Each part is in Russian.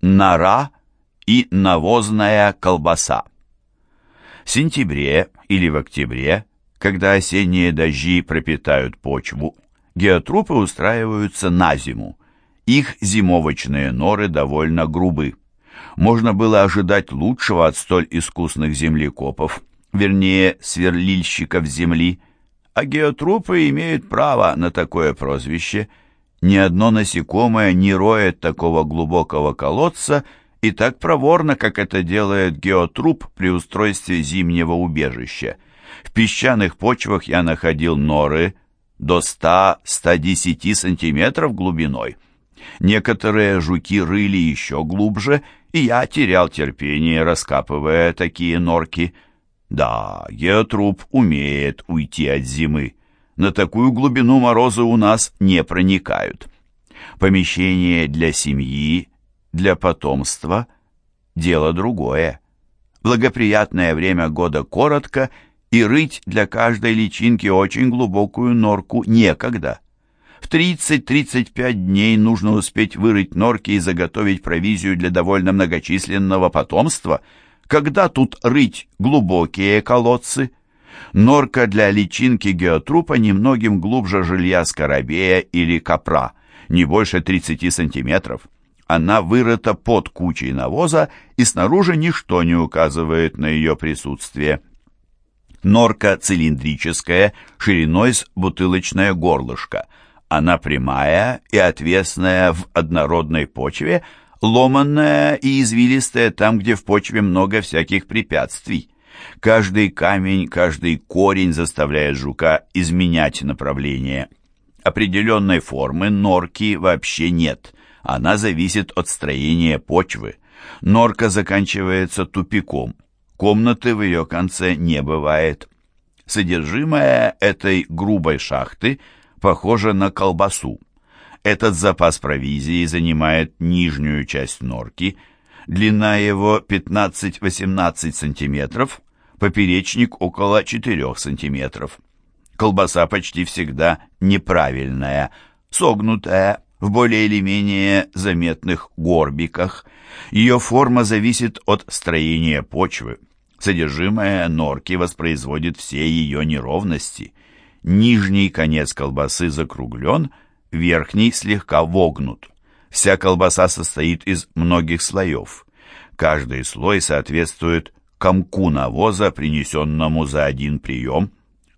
нора и навозная колбаса. В сентябре или в октябре, когда осенние дожди пропитают почву, геотрупы устраиваются на зиму. Их зимовочные норы довольно грубы. Можно было ожидать лучшего от столь искусных землекопов, вернее, сверлильщиков земли, а геотрупы имеют право на такое прозвище. Ни одно насекомое не роет такого глубокого колодца и так проворно, как это делает геотруп при устройстве зимнего убежища. В песчаных почвах я находил норы до 100-110 сантиметров глубиной. Некоторые жуки рыли еще глубже, и я терял терпение, раскапывая такие норки. Да, геотруп умеет уйти от зимы. На такую глубину морозы у нас не проникают. Помещение для семьи, для потомства – дело другое. Благоприятное время года коротко, и рыть для каждой личинки очень глубокую норку некогда. В 30-35 дней нужно успеть вырыть норки и заготовить провизию для довольно многочисленного потомства. Когда тут рыть глубокие колодцы? Норка для личинки геотрупа немногим глубже жилья скоробея или капра, не больше 30 сантиметров. Она вырыта под кучей навоза, и снаружи ничто не указывает на ее присутствие. Норка цилиндрическая, шириной с бутылочное горлышко – она прямая и отвесная в однородной почве, ломанная и извилистая там, где в почве много всяких препятствий. Каждый камень, каждый корень заставляет жука изменять направление. Определенной формы норки вообще нет. Она зависит от строения почвы. Норка заканчивается тупиком. Комнаты в ее конце не бывает. Содержимое этой грубой шахты – похоже на колбасу. Этот запас провизии занимает нижнюю часть норки, длина его 15-18 сантиметров, поперечник около 4 сантиметров. Колбаса почти всегда неправильная, согнутая, в более или менее заметных горбиках. Ее форма зависит от строения почвы. Содержимое норки воспроизводит все ее неровности. Нижний конец колбасы закруглен, верхний слегка вогнут. Вся колбаса состоит из многих слоев. Каждый слой соответствует комку навоза, принесенному за один прием.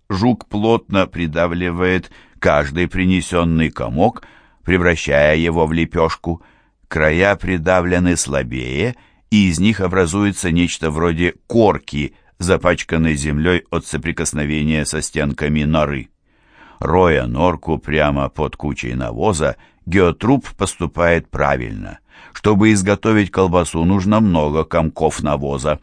Жук плотно придавливает каждый принесенный комок, превращая его в лепешку. Края придавлены слабее, и из них образуется нечто вроде корки – запачканной землей от соприкосновения со стенками норы. Роя норку прямо под кучей навоза, геотруп поступает правильно. Чтобы изготовить колбасу, нужно много комков навоза.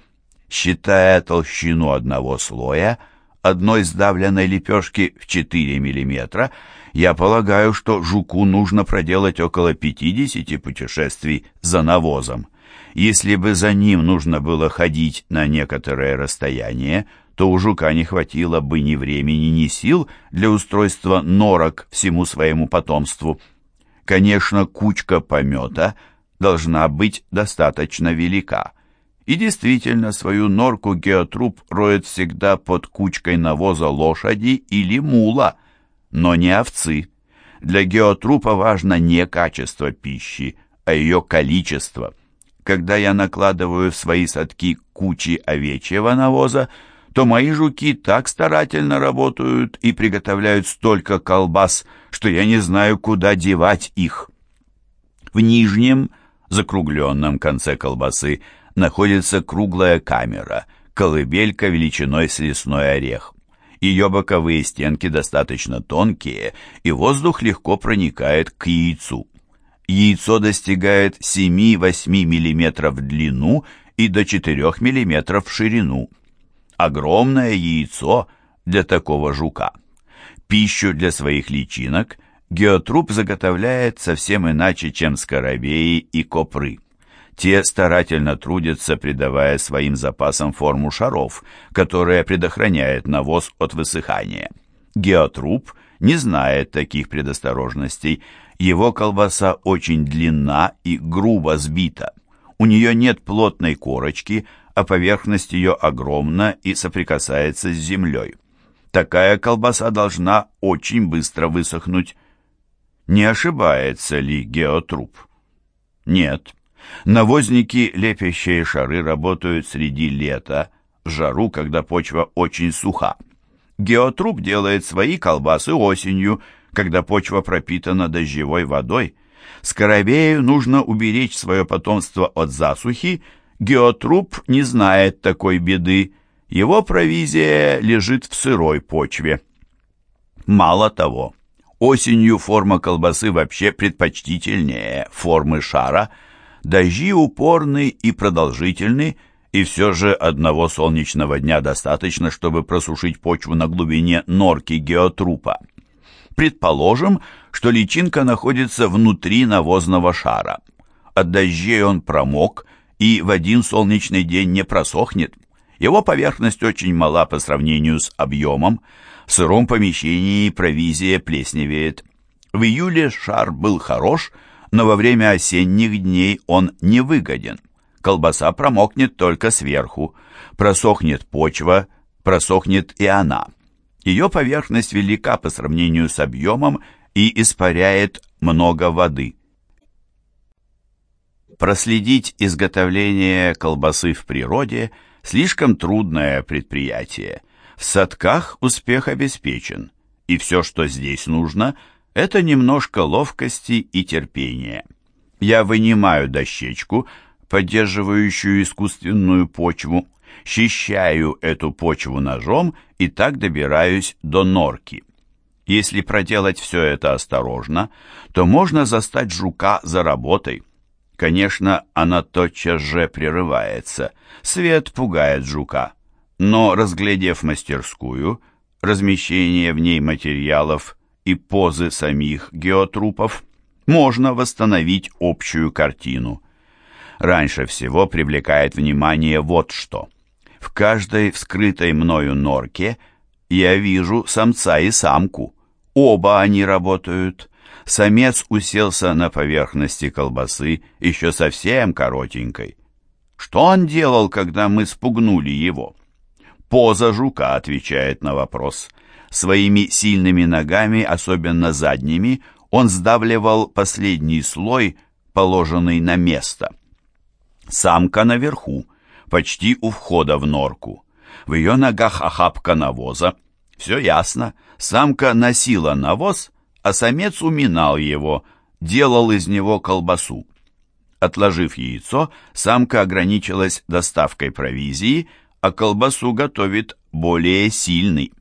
Считая толщину одного слоя, одной сдавленной лепешки в 4 мм, я полагаю, что жуку нужно проделать около 50 путешествий за навозом. Если бы за ним нужно было ходить на некоторое расстояние, то у жука не хватило бы ни времени, ни сил для устройства норок всему своему потомству. Конечно, кучка помета должна быть достаточно велика. И действительно, свою норку геотруп роет всегда под кучкой навоза лошади или мула, но не овцы. Для геотрупа важно не качество пищи, а ее количество – когда я накладываю в свои садки кучи овечьего навоза, то мои жуки так старательно работают и приготовляют столько колбас, что я не знаю, куда девать их. В нижнем, закругленном конце колбасы находится круглая камера, колыбелька величиной с лесной орех. Ее боковые стенки достаточно тонкие, и воздух легко проникает к яйцу. Яйцо достигает 7-8 мм в длину и до 4 мм в ширину. Огромное яйцо для такого жука. Пищу для своих личинок геотруп заготовляет совсем иначе, чем скоробеи и копры. Те старательно трудятся, придавая своим запасам форму шаров, которая предохраняет навоз от высыхания. Геотруп не знает таких предосторожностей, его колбаса очень длинна и грубо сбита. У нее нет плотной корочки, а поверхность ее огромна и соприкасается с землей. Такая колбаса должна очень быстро высохнуть. Не ошибается ли геотруп? Нет. Навозники, лепящие шары, работают среди лета, в жару, когда почва очень суха. Геотруп делает свои колбасы осенью, когда почва пропитана дождевой водой. Скоробею нужно уберечь свое потомство от засухи, геотруп не знает такой беды, его провизия лежит в сырой почве. Мало того, осенью форма колбасы вообще предпочтительнее формы шара, дожди упорны и продолжительны, и все же одного солнечного дня достаточно, чтобы просушить почву на глубине норки геотрупа. Предположим, что личинка находится внутри навозного шара. От дождей он промок и в один солнечный день не просохнет. Его поверхность очень мала по сравнению с объемом. В сыром помещении провизия плесневеет. В июле шар был хорош, но во время осенних дней он невыгоден. Колбаса промокнет только сверху, просохнет почва, просохнет и она. Ее поверхность велика по сравнению с объемом и испаряет много воды. Проследить изготовление колбасы в природе – слишком трудное предприятие. В садках успех обеспечен, и все, что здесь нужно, это немножко ловкости и терпения. Я вынимаю дощечку, поддерживающую искусственную почву, счищаю эту почву ножом и так добираюсь до норки. Если проделать все это осторожно, то можно застать жука за работой. Конечно, она тотчас же прерывается. Свет пугает жука. Но, разглядев мастерскую, размещение в ней материалов и позы самих геотрупов, можно восстановить общую картину. Раньше всего привлекает внимание вот что. В каждой вскрытой мною норке я вижу самца и самку. Оба они работают. Самец уселся на поверхности колбасы, еще совсем коротенькой. Что он делал, когда мы спугнули его? Поза жука отвечает на вопрос. Своими сильными ногами, особенно задними, он сдавливал последний слой, положенный на место. Самка наверху, почти у входа в норку. В ее ногах охапка навоза. Все ясно. Самка носила навоз, а самец уминал его, делал из него колбасу. Отложив яйцо, самка ограничилась доставкой провизии, а колбасу готовит более сильный.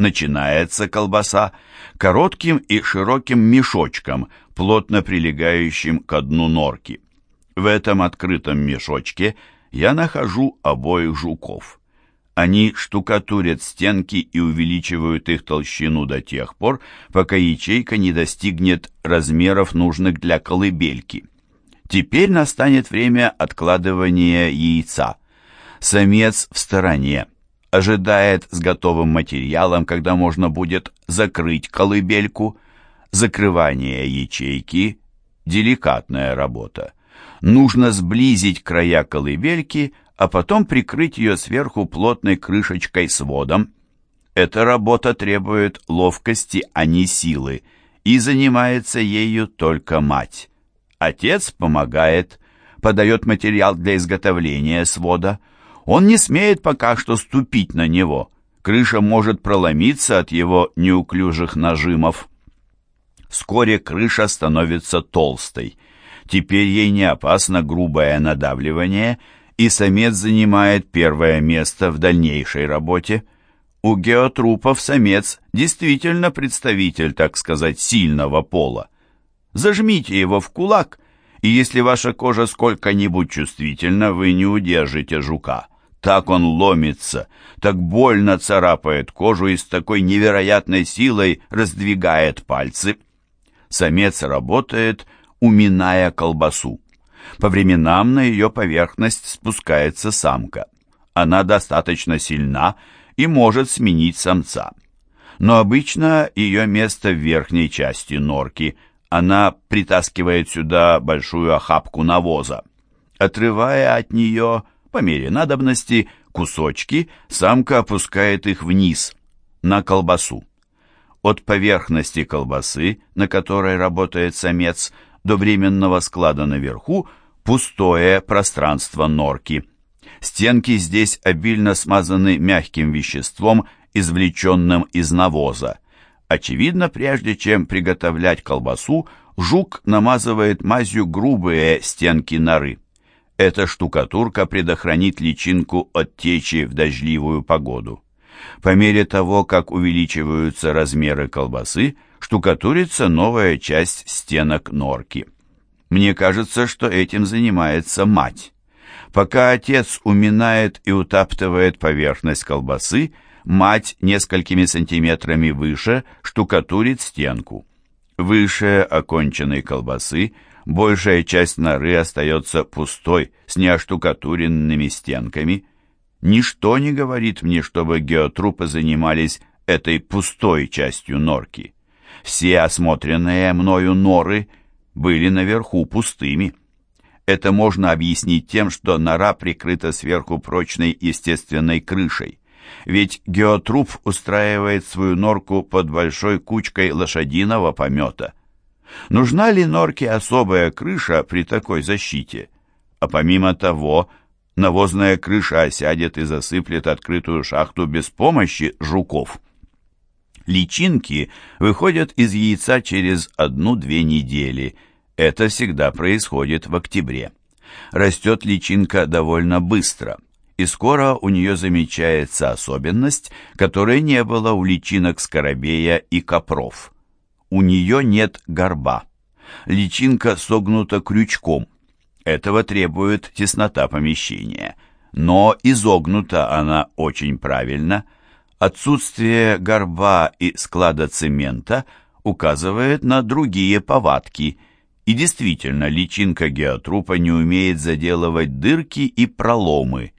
Начинается колбаса коротким и широким мешочком, плотно прилегающим к дну норки. В этом открытом мешочке я нахожу обоих жуков. Они штукатурят стенки и увеличивают их толщину до тех пор, пока ячейка не достигнет размеров нужных для колыбельки. Теперь настанет время откладывания яйца. Самец в стороне, ожидает с готовым материалом, когда можно будет закрыть колыбельку. Закрывание ячейки – деликатная работа нужно сблизить края колыбельки, а потом прикрыть ее сверху плотной крышечкой с водом. Эта работа требует ловкости, а не силы, и занимается ею только мать. Отец помогает, подает материал для изготовления свода. Он не смеет пока что ступить на него. Крыша может проломиться от его неуклюжих нажимов. Вскоре крыша становится толстой – Теперь ей не опасно грубое надавливание, и самец занимает первое место в дальнейшей работе. У геотрупов самец действительно представитель, так сказать, сильного пола. Зажмите его в кулак, и если ваша кожа сколько-нибудь чувствительна, вы не удержите жука. Так он ломится, так больно царапает кожу и с такой невероятной силой раздвигает пальцы. Самец работает, уминая колбасу. По временам на ее поверхность спускается самка. Она достаточно сильна и может сменить самца. Но обычно ее место в верхней части норки. Она притаскивает сюда большую охапку навоза. Отрывая от нее, по мере надобности, кусочки, самка опускает их вниз, на колбасу. От поверхности колбасы, на которой работает самец, до временного склада наверху пустое пространство норки. Стенки здесь обильно смазаны мягким веществом, извлеченным из навоза. Очевидно, прежде чем приготовлять колбасу, жук намазывает мазью грубые стенки норы. Эта штукатурка предохранит личинку от течи в дождливую погоду. По мере того, как увеличиваются размеры колбасы, штукатурится новая часть стенок норки. Мне кажется, что этим занимается мать. Пока отец уминает и утаптывает поверхность колбасы, мать несколькими сантиметрами выше штукатурит стенку. Выше оконченной колбасы большая часть норы остается пустой, с неоштукатуренными стенками. Ничто не говорит мне, чтобы геотрупы занимались этой пустой частью норки. Все осмотренные мною норы были наверху пустыми. Это можно объяснить тем, что нора прикрыта сверху прочной естественной крышей. Ведь геотруп устраивает свою норку под большой кучкой лошадиного помета. Нужна ли норке особая крыша при такой защите? А помимо того, навозная крыша осядет и засыплет открытую шахту без помощи жуков. Личинки выходят из яйца через одну-две недели. Это всегда происходит в октябре. Растет личинка довольно быстро, и скоро у нее замечается особенность, которой не было у личинок скоробея и копров. У нее нет горба. Личинка согнута крючком. Этого требует теснота помещения. Но изогнута она очень правильно – Отсутствие горба и склада цемента указывает на другие повадки, и действительно личинка геотрупа не умеет заделывать дырки и проломы.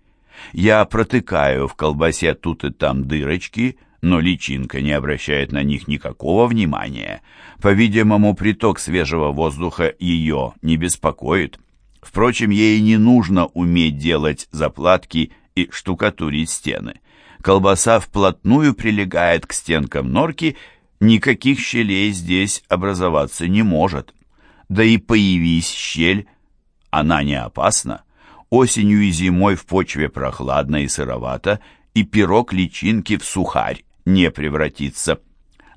Я протыкаю в колбасе тут и там дырочки, но личинка не обращает на них никакого внимания. По-видимому, приток свежего воздуха ее не беспокоит. Впрочем, ей не нужно уметь делать заплатки и штукатурить стены колбаса вплотную прилегает к стенкам норки, никаких щелей здесь образоваться не может. Да и появись щель, она не опасна. Осенью и зимой в почве прохладно и сыровато, и пирог личинки в сухарь не превратится.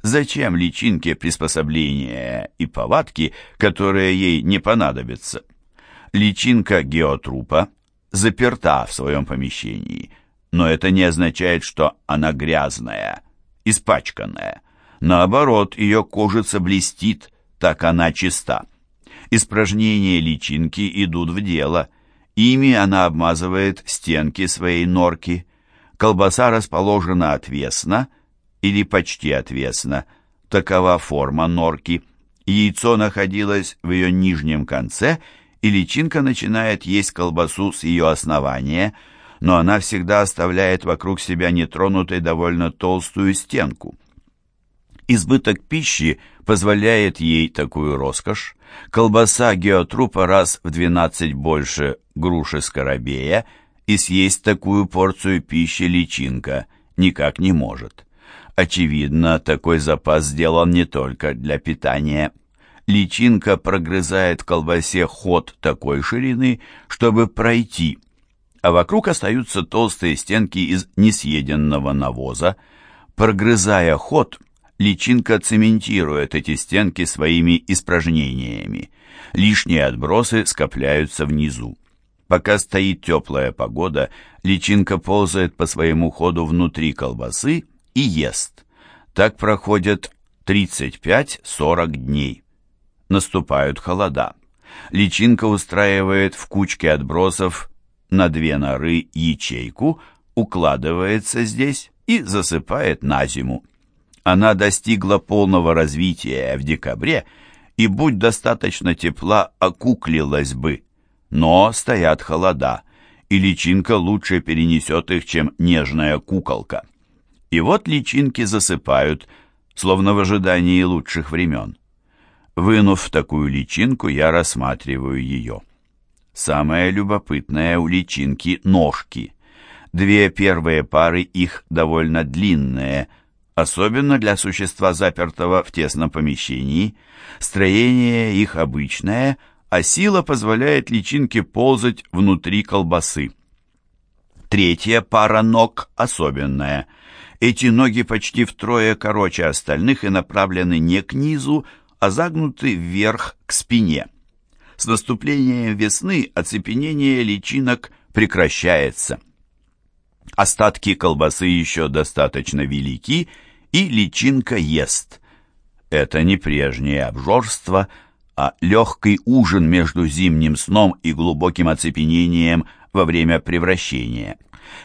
Зачем личинке приспособления и повадки, которые ей не понадобятся? Личинка геотрупа заперта в своем помещении – но это не означает, что она грязная, испачканная. Наоборот, ее кожица блестит, так она чиста. Испражнения личинки идут в дело. Ими она обмазывает стенки своей норки. Колбаса расположена отвесно или почти отвесно. Такова форма норки. Яйцо находилось в ее нижнем конце, и личинка начинает есть колбасу с ее основания – но она всегда оставляет вокруг себя нетронутой довольно толстую стенку. Избыток пищи позволяет ей такую роскошь. Колбаса геотрупа раз в 12 больше груши скоробея, и съесть такую порцию пищи личинка никак не может. Очевидно, такой запас сделан не только для питания. Личинка прогрызает в колбасе ход такой ширины, чтобы пройти а вокруг остаются толстые стенки из несъеденного навоза. Прогрызая ход, личинка цементирует эти стенки своими испражнениями. Лишние отбросы скопляются внизу. Пока стоит теплая погода, личинка ползает по своему ходу внутри колбасы и ест. Так проходят 35-40 дней. Наступают холода. Личинка устраивает в кучке отбросов на две норы ячейку, укладывается здесь и засыпает на зиму. Она достигла полного развития в декабре, и, будь достаточно тепла, окуклилась бы. Но стоят холода, и личинка лучше перенесет их, чем нежная куколка. И вот личинки засыпают, словно в ожидании лучших времен. Вынув такую личинку, я рассматриваю ее. Самое любопытное у личинки – ножки. Две первые пары их довольно длинные, особенно для существа, запертого в тесном помещении. Строение их обычное, а сила позволяет личинке ползать внутри колбасы. Третья пара ног особенная. Эти ноги почти втрое короче остальных и направлены не к низу, а загнуты вверх к спине. С наступлением весны оцепенение личинок прекращается. Остатки колбасы еще достаточно велики, и личинка ест. Это не прежнее обжорство, а легкий ужин между зимним сном и глубоким оцепенением во время превращения.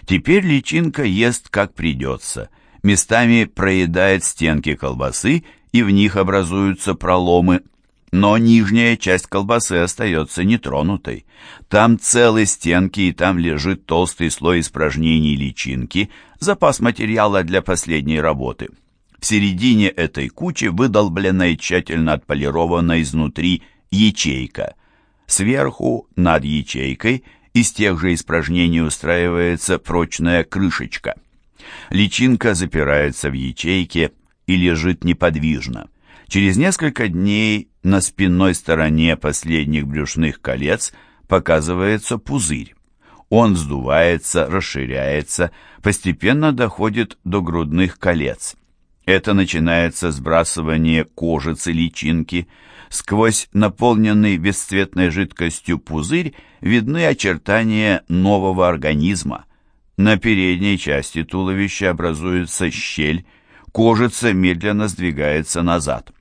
Теперь личинка ест как придется. Местами проедает стенки колбасы, и в них образуются проломы – но нижняя часть колбасы остается нетронутой. Там целые стенки, и там лежит толстый слой испражнений личинки, запас материала для последней работы. В середине этой кучи выдолблена и тщательно отполирована изнутри ячейка. Сверху, над ячейкой, из тех же испражнений устраивается прочная крышечка. Личинка запирается в ячейке и лежит неподвижно. Через несколько дней на спинной стороне последних брюшных колец показывается пузырь. Он вздувается, расширяется, постепенно доходит до грудных колец. Это начинается сбрасывание кожицы личинки. Сквозь наполненный бесцветной жидкостью пузырь видны очертания нового организма. На передней части туловища образуется щель, кожица медленно сдвигается назад.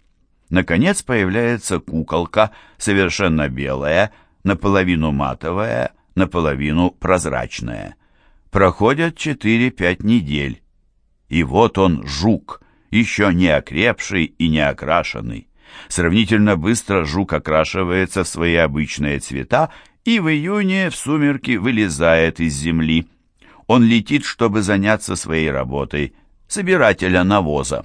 Наконец появляется куколка, совершенно белая, наполовину матовая, наполовину прозрачная. Проходят 4-5 недель. И вот он, жук, еще не окрепший и не окрашенный. Сравнительно быстро жук окрашивается в свои обычные цвета и в июне в сумерки вылезает из земли. Он летит, чтобы заняться своей работой, собирателя навоза.